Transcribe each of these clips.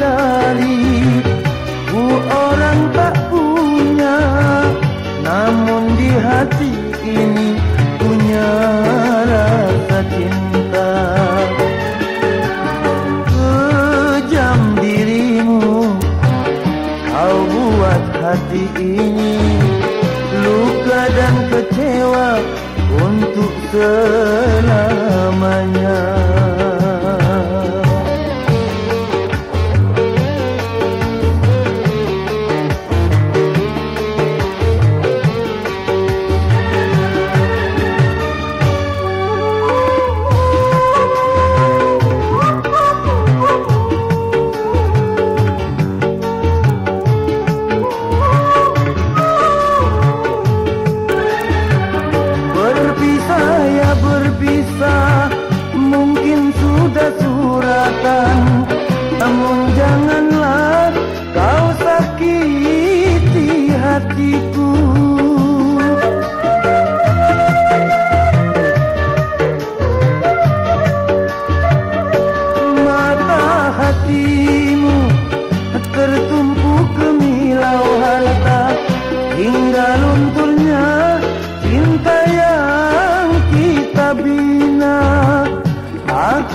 menyadari ku orang tak punya Namun di hati ini punya rasa cinta Kejam dirimu Kau buat hati ini luka dan kecewa untuk selamanya.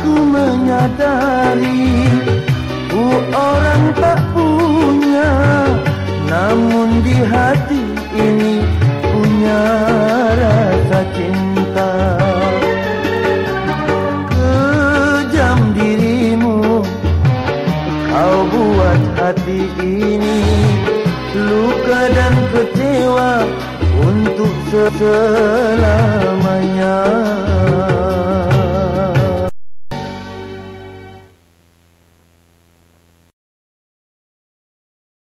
Aku menyadari ku orang tak punya Namun di hati ini punya rasa cinta Kejam dirimu Kau buat hati ini luka dan kecewa untuk selamanya.